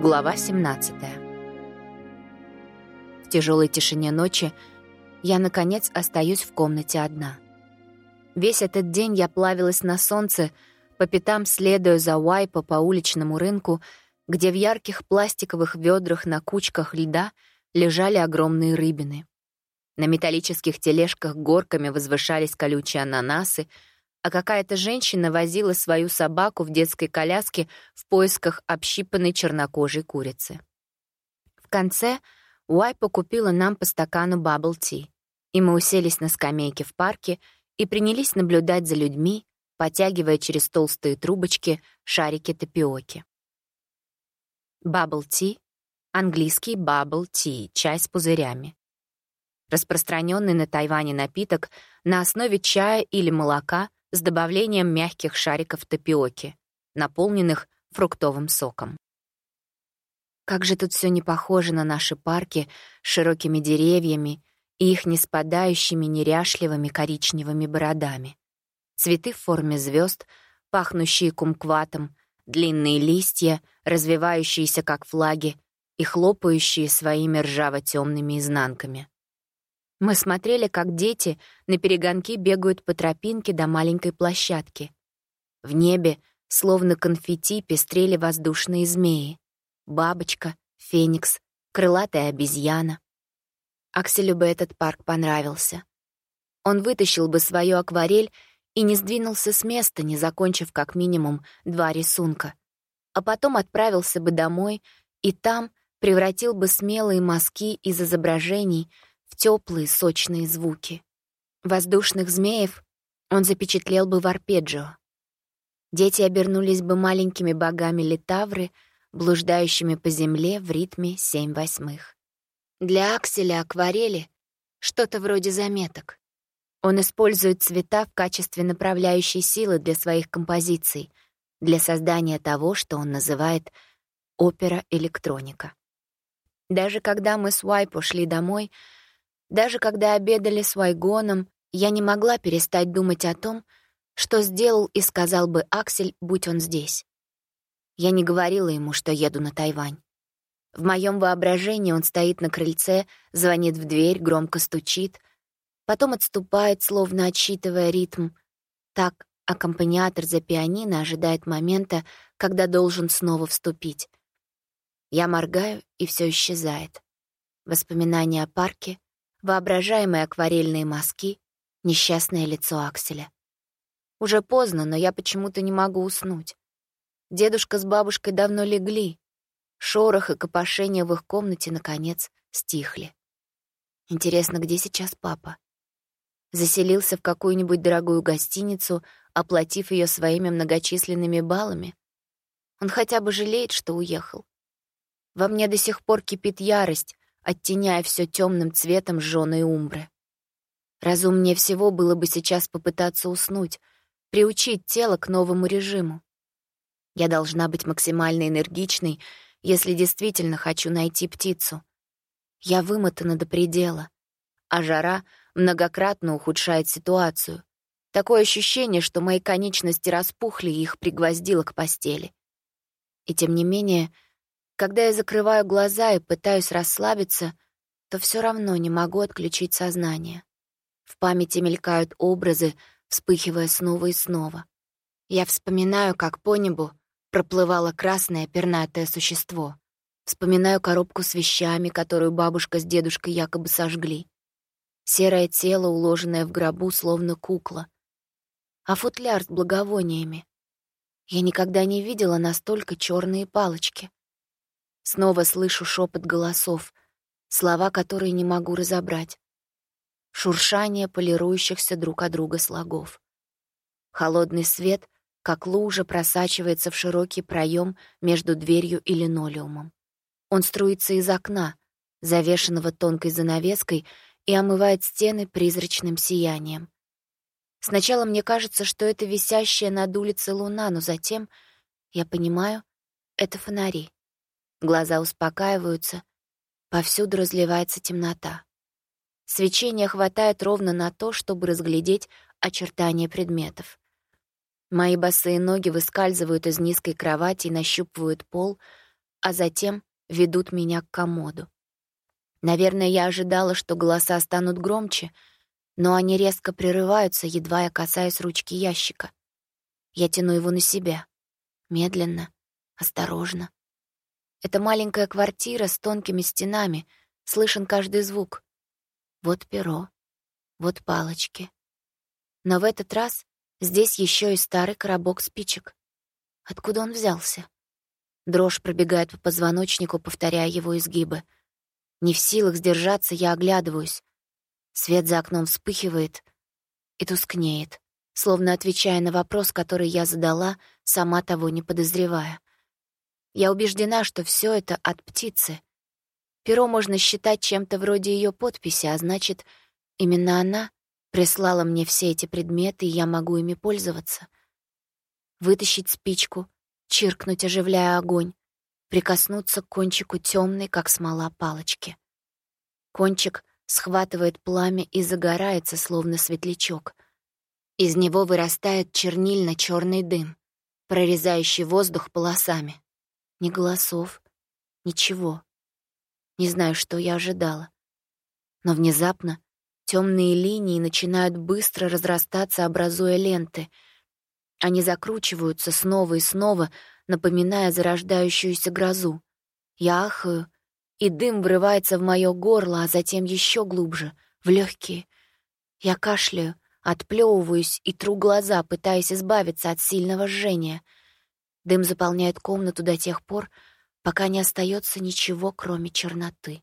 Глава 17 В тяжелой тишине ночи я, наконец, остаюсь в комнате одна. Весь этот день я плавилась на солнце, по пятам следуя за Уайпа по уличному рынку, где в ярких пластиковых ведрах на кучках льда лежали огромные рыбины. На металлических тележках горками возвышались колючие ананасы — а какая-то женщина возила свою собаку в детской коляске в поисках общипанной чернокожей курицы. В конце Уайпа купила нам по стакану бабл-ти, и мы уселись на скамейке в парке и принялись наблюдать за людьми, потягивая через толстые трубочки шарики тапиоки. Бабл-ти — английский bubble tea, чай с пузырями. Распространенный на Тайване напиток на основе чая или молока с добавлением мягких шариков тапиоки, наполненных фруктовым соком. Как же тут все не похоже на наши парки с широкими деревьями и их не спадающими неряшливыми коричневыми бородами. Цветы в форме звезд, пахнущие кумкватом, длинные листья, развивающиеся как флаги и хлопающие своими ржаво-темными изнанками. Мы смотрели, как дети на перегонки бегают по тропинке до маленькой площадки. В небе, словно конфетти, пестрели воздушные змеи. Бабочка, феникс, крылатая обезьяна. Акселю бы этот парк понравился. Он вытащил бы свою акварель и не сдвинулся с места, не закончив как минимум два рисунка. А потом отправился бы домой и там превратил бы смелые мазки из изображений — теплые сочные звуки. Воздушных змеев он запечатлел бы в арпеджио. Дети обернулись бы маленькими богами литавры, блуждающими по земле в ритме семь восьмых. Для Акселя акварели — что-то вроде заметок. Он использует цвета в качестве направляющей силы для своих композиций, для создания того, что он называет опера-электроника. Даже когда мы с Уайп ушли домой — даже когда обедали с Вайгоном, я не могла перестать думать о том, что сделал и сказал бы Аксель, будь он здесь. Я не говорила ему, что еду на Тайвань. В моем воображении он стоит на крыльце, звонит в дверь, громко стучит, потом отступает, словно отсчитывая ритм. Так аккомпаниатор за пианино ожидает момента, когда должен снова вступить. Я моргаю, и все исчезает. Воспоминания о парке, воображаемые акварельные мазки, несчастное лицо Акселя. Уже поздно, но я почему-то не могу уснуть. Дедушка с бабушкой давно легли. Шорох и копошение в их комнате, наконец, стихли. Интересно, где сейчас папа? Заселился в какую-нибудь дорогую гостиницу, оплатив ее своими многочисленными баллами? Он хотя бы жалеет, что уехал. Во мне до сих пор кипит ярость, оттеняя все темным цветом жженой умбры. Разумнее всего было бы сейчас попытаться уснуть, приучить тело к новому режиму. Я должна быть максимально энергичной, если действительно хочу найти птицу. Я вымотана до предела, а жара многократно ухудшает ситуацию. Такое ощущение, что мои конечности распухли и их пригвоздило к постели. И тем не менее, когда я закрываю глаза и пытаюсь расслабиться, то все равно не могу отключить сознание. В памяти мелькают образы, вспыхивая снова и снова. Я вспоминаю, как по небу проплывало красное пернатое существо. Вспоминаю коробку с вещами, которую бабушка с дедушкой якобы сожгли. Серое тело, уложенное в гробу, словно кукла. А футляр с благовониями. Я никогда не видела настолько черные палочки. Снова слышу шепот голосов, слова, которые не могу разобрать. Шуршание полирующихся друг от друга слогов. Холодный свет, как лужа, просачивается в широкий проем между дверью и линолеумом. Он струится из окна, завешенного тонкой занавеской, и омывает стены призрачным сиянием. Сначала мне кажется, что это висящая над улицей луна, но затем я понимаю — это фонари. Глаза успокаиваются, повсюду разливается темнота. Свечения хватает ровно на то, чтобы разглядеть очертания предметов. Мои босые ноги выскальзывают из низкой кровати и нащупывают пол, а затем ведут меня к комоду. Наверное, я ожидала, что голоса станут громче, но они резко прерываются, едва я касаюсь ручки ящика. Я тяну его на себя. Медленно, осторожно. Это маленькая квартира с тонкими стенами, слышен каждый звук. Вот перо, вот палочки. Но в этот раз здесь еще и старый коробок спичек. Откуда он взялся? Дрожь пробегает по позвоночнику, повторяя его изгибы. Не в силах сдержаться, я оглядываюсь. Свет за окном вспыхивает и тускнеет, словно отвечая на вопрос, который я задала, сама того не подозревая. Я убеждена, что все это от птицы. Перо можно считать чем-то вроде ее подписи, а значит, именно она прислала мне все эти предметы, и я могу ими пользоваться. Вытащить спичку, чиркнуть, оживляя огонь, прикоснуться к кончику темной, как смола, палочки. Кончик схватывает пламя и загорается, словно светлячок. Из него вырастает чернильно черный дым, прорезающий воздух полосами. Ни голосов, ничего. Не знаю, что я ожидала. Но внезапно темные линии начинают быстро разрастаться, образуя ленты. Они закручиваются снова и снова, напоминая зарождающуюся грозу. Я ахаю, и дым врывается в мое горло, а затем еще глубже, в легкие. Я кашляю, отплевываюсь и тру глаза, пытаясь избавиться от сильного жжения — Дым заполняет комнату до тех пор, пока не остается ничего, кроме черноты.